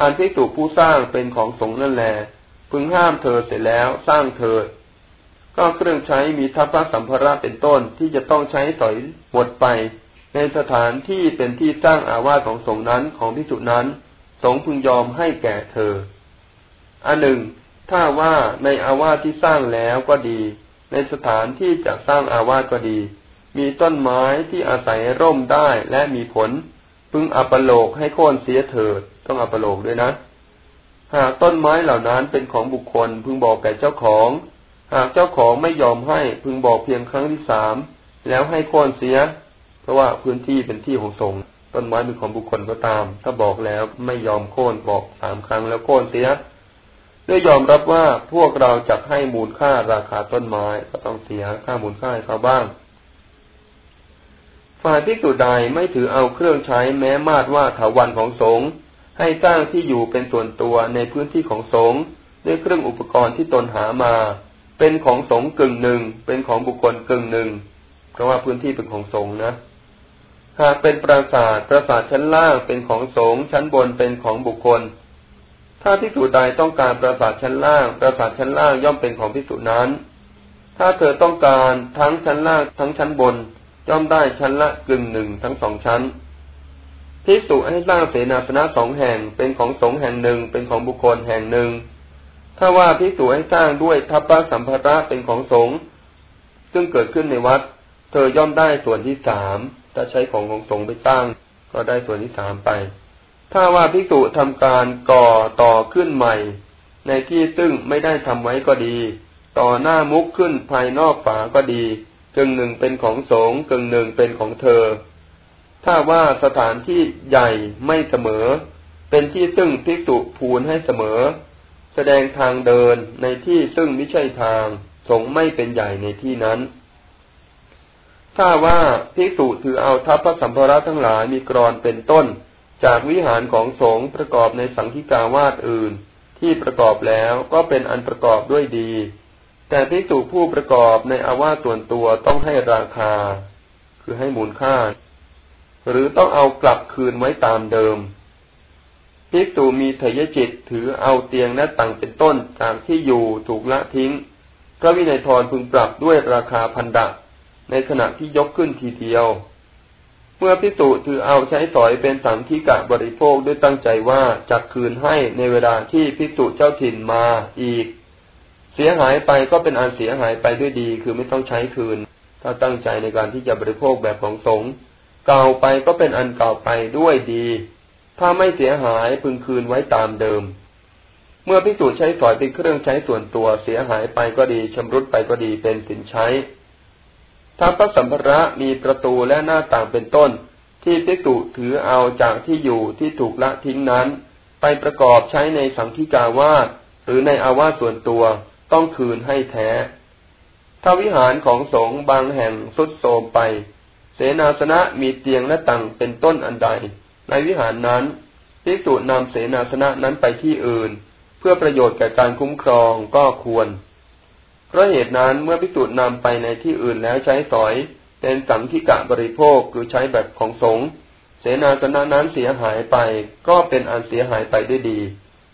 อันภิกษุผู้สร้างเป็นของสงฆ์นั่นแหละพึงห้ามเธอเสร็จแล้วสร้างเธอ ก็เครื่องใช้มีทัพพระสัมภาระเป็นต้นที่จะต้องใช้สอยหมดไป ในสถานที่เป็นที่สร้างอาวาสของสงฆ์นั้นของพิสุนั้น สงพึงยอมให้แก่เธอ อันหนึ่ง ถ้าว่าในอาวาสที่สร้างแล้วก็ดี ในสถานที่จะสร้างอาวาสก็ดี มีต้นไม้ที่อาศัยร่มได้และมีผล พึงอัปโลกให้โค่นเสียเถิด ต้องอัปโลกด้วยนะ หากต้นไม้เหล่านั้นเป็นของบุคคลพึงบอกแก่เจ้าของ หากเจ้าของไม่ยอมให้พึงบอกเพียงครั้งที่สามแล้วให้โค่นเสีย เพราะว่าพื้นที่เป็นที่ของสงฆ์ต้นไม้เป็นของบุคคลก็ตาม ถ้าบอกแล้วไม่ยอมโค่นบอกสามครั้งแล้วโค่นเสียด้วยยอมรับว่าพวกเราจะให้มูลค่าราคาต้นไม้ก็ต้องเสียค่ามูลค่าให้เขาบ้าง ฝ่ายพิสุใดไม่ถือเอาเครื่องใช้แม้มาดว่าถาวันของสงฆ์ ให้สร้างที่อยู่เป็นส่วนตัวในพื้นที่ของสงฆ์ด้วยเครื่องอุปกรณ์ที่ตนหามา เป็นของสงฆ์กึ่งหนึ่ง เป็นของบุคคลกึ่งหนึ่ง เพราะว่าพื้นที่เป็นของสงฆ์นะ หากเป็นปราสาทปราสาทชั้นล่างเป็นของสงฆ์ชั้นบนเป็นของบุคคล ถ้าพิสูจใดต้องการปราสาทชั้นล่าง ปราสาทชั้นล่างย่อมเป็นของพิสูจนั้น ถ้าเธอต้องการทั้งชั้นล่างทั้งชั้นบน ย่อมได้ชั้นละกึ่งหนึ่งทั้งสองชั้น พิสูจให้สร้างเสนาสนะสองแห่งเป็นของสงแห่งหนึ่งเป็นของบุคคลแห่งหนึ่ง ถ้าว่าพิสูจให้สร้างด้วยทัพพระสัมภาระเป็นของสงซึ่งเกิดขึ้นในวัด เธอย่อมได้ส่วนที่สามถ้าใช้ของของสงไปตั้ง ก็ได้ส่วนที่สามไป ถ้าว่าภิกษุทำการก่อต่อขึ้นใหม่ ในที่ซึ่งไม่ได้ทำไว้ก็ดี ต่อหน้ามุกขึ้นภายนอกฝาก็ดีกึ่งหนึ่งเป็นของสงกึ่งหนึ่งเป็นของเธอ ถ้าว่าสถานที่ใหญ่ไม่เสมอ เป็นที่ซึ่งภิกษุพูนให้เสมอ แสดงทางเดินในที่ซึ่งไม่ใช่ทางสงไม่เป็นใหญ่ในที่นั้น ถ้าว่าภิกษุถือเอาทัพพระสัมภาระทั้งหลายมีกรอนเป็นต้น จากวิหารของสงประกอบในสังฆิกาวาสอื่น ที่ประกอบแล้วก็เป็นอันประกอบด้วยดี แต่ภิกษุผู้ประกอบในอาวาสส่วนตัวต้องให้ราคา คือให้มูลค่า หรือต้องเอากลับคืนไว้ตามเดิมภิกษุมีเถยจิตถือเอาเตียงและตังเป็นต้นจากที่อยู่ถูกละทิ้ง พระวินัยทรพึงปรับด้วยราคาพันดะในขณะที่ยกขึ้นทีเดียว เมื่อพิสูจถือเอาใช้สอยเป็นสังคีกะบริโภคด้วยตั้งใจว่าจะคืนให้ในเวลาที่พิสูจเจ้าถิ่นมาอีก เสียหายไปก็เป็นอันเสียหายไปด้วยดี คือไม่ต้องใช้คืน ถ้าตั้งใจในการที่จะบริโภคแบบของสงฆ์ เก่าไปก็เป็นอันเก่าไปด้วยดี ถ้าไม่เสียหายพึงคืนไว้ตามเดิม เมื่อพิสูจน์ใช้สอยเป็นเครื่องใช้ส่วนตัวเสียหายไปก็ดีชำรุดไปก็ดีเป็นสินใช้ถ้าพระสัมภาระมีประตูและหน้าต่างเป็นต้น ที่พิสูจถือเอาจากที่อยู่ที่ถูกละทิ้งนั้น ไปประกอบใช้ในสังฆิกาวาสหรือในอาวาสส่วนตัวต้องคืนให้แท้ ถ้าวิหารของสงฆ์บางแห่งสุดโทมไป เสนาสนะมีเตียงและตังเป็นต้นอันใด ในวิหารนั้นพิสูจนำเสนาสนะนั้นไปที่อื่น เพื่อประโยชน์แก่การคุ้มครองก็ควร เพราะเหตุนั้นเมื่อพิสูจน์นำไปในที่อื่นแล้วใช้สอย เป็นสังคิกะบริโภคคือใช้แบบของสงฆ์เสนาสนะนั้นเสียหายไปก็เป็นอันเสียหายไปด้วยดี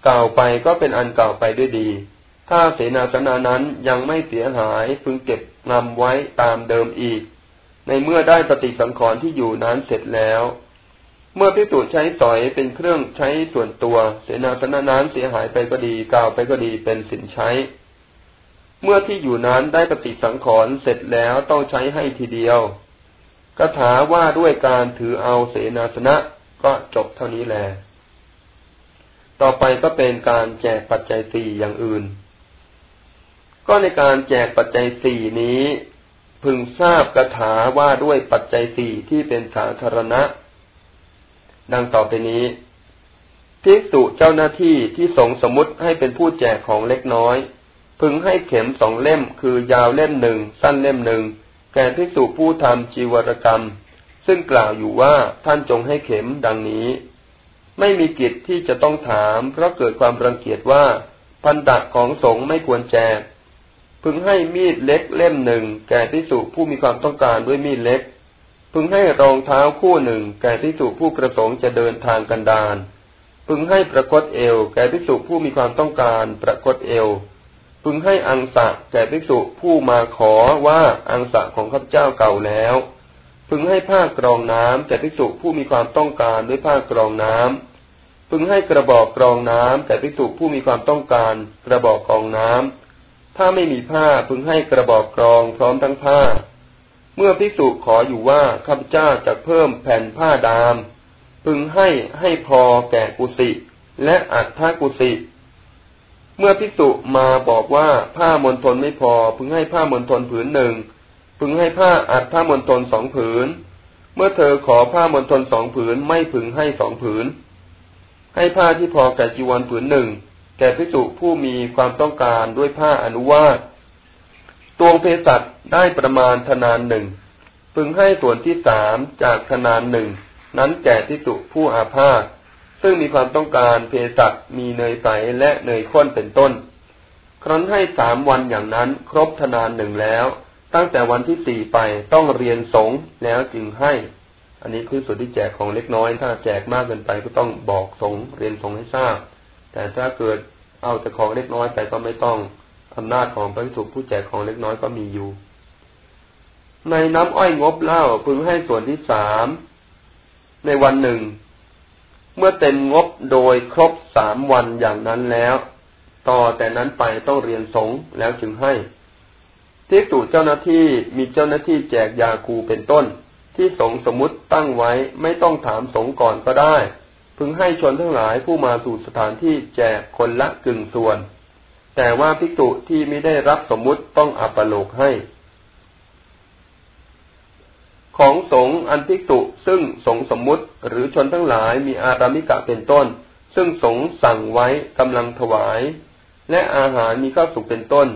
ก่าวไปก็เป็นอันก่าวไปด้วยดี ถ้าเสนาสนะนั้นยังไม่เสียหายพึงเก็บนำไว้ตามเดิมอีก ในเมื่อได้ปฏิสังขรณ์ที่อยู่นั้นเสร็จแล้ว เมื่อพิสูจน์ใช้สอยเป็นเครื่องใช้ส่วนตัว เสนาสนะนั้นเสียหายไปก็ดีกล่าวไปก็ดีเป็นสินใช้ เมื่อที่อยู่นั้นได้ปฏิสังขรณ์เสร็จแล้วต้องใช้ให้ทีเดียวคาถาว่าด้วยการถือเอาเสนาสนะก็จบเท่านี้แล ต่อไปก็เป็นการแจกปัจจัยสี่อย่างอื่น ก็ในการแจกปัจจัยสี่นี้ พึงทราบคาถาว่าด้วยปัจจัยสี่ที่เป็นสาธารณะ ดังต่อไปนี้ภิกษุเจ้าหน้าที่ที่สงสมุติให้เป็นผู้แจกของเล็กน้อย พึงให้เข็มสองเล่มคือยาวเล่มหนึ่งสั้นเล่มหนึ่งแก่ภิกษุผู้ทำจีวรกรรม ซึ่งกล่าวอยู่ว่าท่านจงให้เข็มดังนี้ ไม่มีกิจที่จะต้องถามเพราะเกิดความรังเกียจว่าพันดะของสงไม่ควรแจก พึงให้มีดเล็กเล่มหนึ่ง แก่ภิกษุผู้มีความต้องการด้วยมีดเล็ก พึงให้รองเท้าคู่หนึ่ง แก่พิสุผู้ประสงค์จะเดินทางกันดานพึงให้ประคตเอว แก่พิสุผู้มีความต้องการประคตเอว พึงให้อังสะแก่พิสุผู้มาขอว่าอังสะของข้าพเจ้าเก่าแล้ว พึงให้ผ้ากรองน้ำแก่พิสุผู้มีความต้องการด้วยผ้ากรองน้ำพึงให้กระบอกกรองน้ำแก่พิสุผู้มีความต้องการกระบอกกรองน้ำ ถ้าไม่มีผ้าพึงให้กระบอกกรองพร้อมทั้งผ้า เมื่อภิกษุขออยู่ว่าข้าพเจ้าจะเพิ่มแผ่นผ้าดาม พึงให้ให้พอแก่กุศิและอัฐกุศิเมื่อภิกษุมาบอกว่าผ้ามณฑลไม่พอ พึงให้ผ้ามณฑลผืนหนึ่ง พึงให้ผ้าอัฐผ้ามณฑลสองผืน เมื่อเธอขอผ้ามณฑลสองผืนไม่พึงให้สองผืน ให้ผ้าที่พอแก่จีวรผืนหนึ่ง แก่ภิกษุผู้มีความต้องการด้วยผ้าอนุวาตตวงเภสัชได้ประมาณธนานหนึ่งพึงให้ส่วนที่สามจากธนานหนึ่งนั้นแก่ทิสุผู้อาพาธซึ่งมีความต้องการเภสัชมีเนยใสและเนยข้นเป็นต้น ครั้นให้สามวันอย่างนั้นครบธนานหนึ่งแล้ว ตั้งแต่วันที่สี่ไปต้องเรียนสงแล้วจึงให้ อันนี้คือส่วนที่แจกของเล็กน้อย ถ้าแจกมากเกินไปก็ต้องบอกสงเรียนสงให้ทราบ แต่ถ้าเกิดเอาแต่ของเล็กน้อยไปก็ไม่ต้องอำนาจของพระภิกษุผู้แจกของเล็กน้อยก็มีอยู่ ในน้ำอ้อยงบเล่าพึงให้ส่วนที่สามในวันหนึ่ง เมื่อเต็มงบโดยครบสามวันอย่างนั้นแล้ว ต่อแต่นั้นไปต้องเรียนสงแล้วจึงให้ที่ตู่เจ้าหน้าที่มีเจ้าหน้าที่แจกยาคูเป็นต้น ที่สงสมมติตั้งไว้ไม่ต้องถามสงก่อนก็ได้ พึงให้ชนทั้งหลายผู้มาสู่สถานที่แจกคนละกึ่งส่วน แต่ว่าภิกษุที่ไม่ได้รับสมมุติต้องอัปโลกให้ ของสงอันภิกษุซึ่งสงสมมุติหรือชนทั้งหลายมีอารามิกะเป็นต้น ซึ่งสงสั่งไว้กำลังถวาย และอาหารมีข้าวสุกเป็นต้น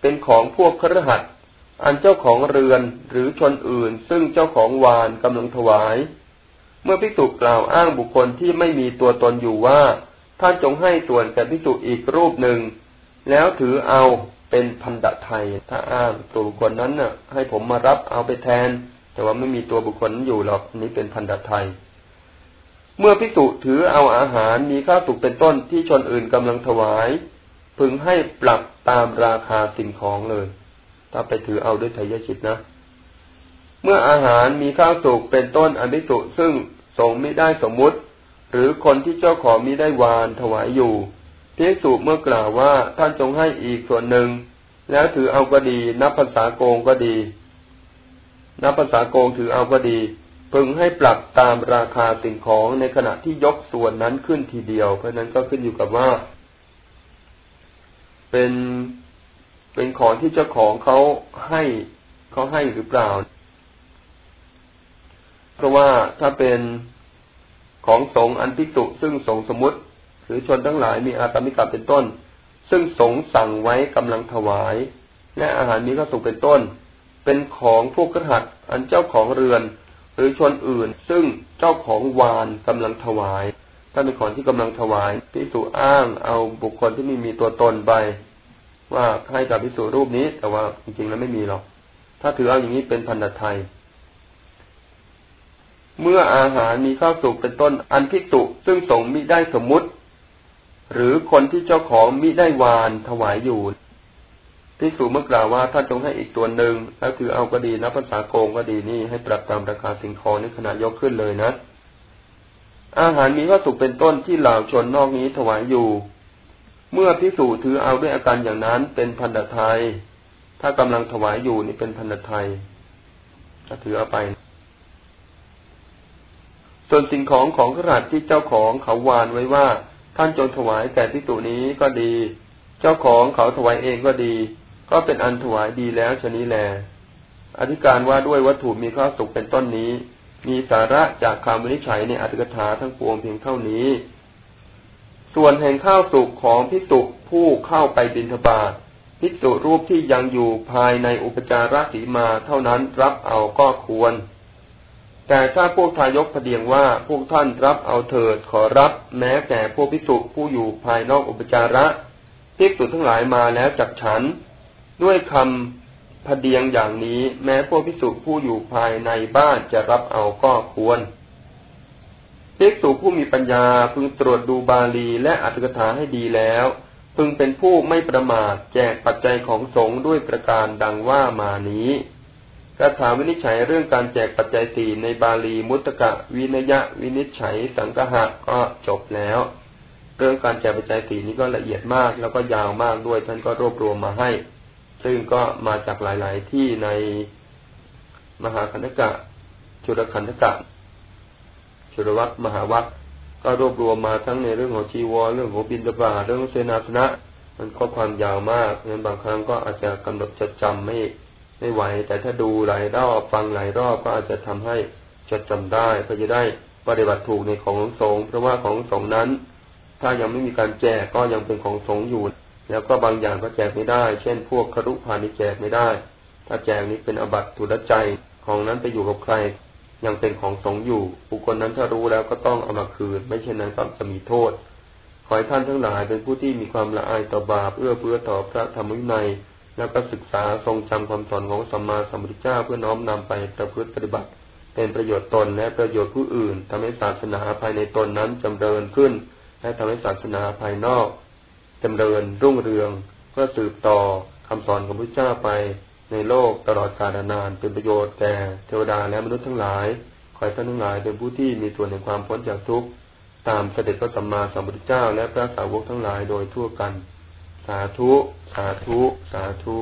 เป็นของพวกครหัสอันเจ้าของเรือนหรือชนอื่น ซึ่งเจ้าของวานกำลังถวาย เมื่อภิกษุกล่าวอ้างบุคคลที่ไม่มีตัวตนอยู่ว่า ท่านจงให้ส่วนแก่ภิกษุอีกรูปหนึ่ง แล้วถือเอาเป็นพันดะไทย ถ้าอ้างตัวบุคคลนั้นน่ะ ให้ผมมารับเอาไปแทน แต่ว่าไม่มีตัวบุคคลอยู่หรอกนี้เป็นพันดะไทย เมื่อพิสุถือเอาอาหารมีข้าวสุกเป็นต้นที่ชนอื่นกำลังถวาย พึงให้ปรับตามราคาสิ่งของเลย ถ้าไปถือเอาด้วยไทยชิตนะ เมื่ออาหารมีข้าวสุกเป็นต้นอภิสุซึ่งทรงไม่ได้สมมุติ หรือคนที่เจ้าของมิได้วานถวายอยู่ภิกษุเมื่อกล่าวว่าท่านจงให้อีกส่วนหนึ่ง แล้วถือเอาก็ดี นับภาษาโกงก็ดี นับภาษาโกงถือเอาก็ดี พึงให้ปรับตามราคาสิ่งของในขณะที่ยกส่วนนั้นขึ้นทีเดียว เพราะนั้นก็ขึ้นอยู่กับว่า เป็นเป็นของที่เจ้าของเขาให้เขาให้หรือเปล่า เพราะว่าถ้าเป็นของสงอันพิจุซึ่งสงสมมติหรือชนทั้งหลายมีอาตมิกาเป็นต้น ซึ่งสงสั่งไว้กำลังถวาย และอาหารนี้ก็สุกเป็นต้น เป็นของพวกกระหัตอันเจ้าของเรือน หรือชนอื่น ซึ่งเจ้าของวานกำลังถวายถ้าเป็นของที่กำลังถวายพิสูจอ้างเอาบุคคลที่ไม่มีตัวตนไปว่าให้กับพิสูจรูปนี้ แต่ว่าจริงๆแล้วไม่มีหรอก ถ้าถือเอาอย่างนี้เป็นพันธไทย เมื่ออาหารมีข้าวสุกเป็นต้นอันพิจุซึ่งสงมิได้สมมุติ หรือคนที่เจ้าของมิได้วานถวายอยู่พิสูเมื่อกล่าวว่าถ้าจงให้อีกตัวหนึ่งแล้วคือเอาก็ดีนะภาษาโกงก็ดีนี่ให้ปรับตามราคาสิ่งของในขณะยกขึ้นเลยนะ อาหารมีข้าวสุกเป็นต้นที่เหล่าชนนอกนี้ถวายอยู่ เมื่อพิสูจถือเอาด้วยอาการอย่างนั้นเป็นพันธไทย ถ้ากำลังถวายอยู่นี่เป็นพันธไทยถ้าถือเอาไป ส่วนสิ่งของของขราดที่เจ้าของเขาวานไว้ว่า ท่านจงถวายแก่พิสูนี้ก็ดี เจ้าของเขาถวายเองก็ดี ก็เป็นอันถวายดีแล้วชนี้แล อธิการว่าด้วยวัตถุมีข้าวสุกเป็นต้นนี้ มีสาระจากคำวินิจฉัยในอัตถกถาทั้งปวงเพียงเท่านี้ ส่วนแห่งข้าวสุกของพิสุผู้เข้าไปบิณฑบาตพิสุรูปที่ยังอยู่ภายในอุปจารสีมาเท่านั้นรับเอาก็ควร แต่ถ้าพวกทายกพเดียงว่าพวกท่านรับเอาเถิดขอรับ แม้แก่พวกพิสุผู้อยู่ภายนอกอุปจาระภิกษุทั้งหลายมาแล้วจักฉัน ด้วยคำพเดียงอย่างนี้ แม้พวกพิสุผู้อยู่ภายในบ้านจะรับเอาก็ควรภิกษุผู้มีปัญญาพึงตรวจดูบาลีและอัตถกถาให้ดีแล้ว พึงเป็นผู้ไม่ประมาทแจกปัจจัยของสงฆ์ด้วยประการดังว่ามานี้ คาถาวินิจฉัยเรื่องการแจกปัจจัยสี่ในบาลีมุตตะวินยะ วินิจฉัย สังกหะก็จบแล้ว เรื่องการแจกปัจจัยสี่นี้ก็ละเอียดมากแล้วก็ยาวมากด้วยท่านก็รวบรวมมาให้ ซึ่งก็มาจากหลาย ๆ ที่ในมหาคันธกะชุรคันธกะชุรวัตมหาวัตก็รวบรวมมาทั้งในเรื่องของจีวรเรื่องของบินดาบาเรื่องเสนาสนะ มันก็ความยาวมากงั้นบางครั้งก็อาจจะกำหนดจดจำไม่ ไม่ไหว แต่ถ้าดูหลายรอบฟังหลายรอบก็อาจจะทำให้จดจำได้ก็จะได้ปฏิบัติถูกในของสงฆ์เพราะว่าของสงฆ์นั้น ถ้ายังไม่มีการแจกก็ยังเป็นของสงฆ์อยู่ แล้วก็บางอย่างก็แจกไม่ได้ เช่น พวกครุพานิแจกไม่ได้ ถ้าแจกนี้เป็นอบัตถุรใจของนั้นไปอยู่กับใคร ยังเป็นของสงฆ์อยู่บุคคลนั้นถ้ารู้แล้วก็ต้องเอามาคืน ไม่เช่นนั้นก็จะมีโทษขอให้ท่านทั้งหลายเป็นผู้ที่มีความละอายต่อบาปเอื้อเฟื้อต่อพระธรรมวินัย แล้วก็ศึกษาทรงจำคำสอนของสัมมาสัมพุทธเจ้าเพื่อน้อมนำไปประพฤติปฏิบัติ เป็นประโยชน์ตนและประโยชน์ผู้อื่นทำให้ศาสนาภายในตนนั้นจำเริญขึ้น และทำให้ศาสนาภายนอกจำเริญรุ่งเรืองเพื่อสืบต่อคำสอนของพระเจ้าไปในโลกตลอดกาลนานเป็นประโยชน์แก่เทวดาและมนุษย์ทั้งหลาย ขอให้ท่านทั้งหลายเป็นผู้ที่มีส่วนในความพ้นจากทุกข์ตามเสด็จพระสัมมาสัมพุทธเจ้าและพระสาวกทั้งหลายโดยทั่วกัน สาธุ สาธุ สาธุ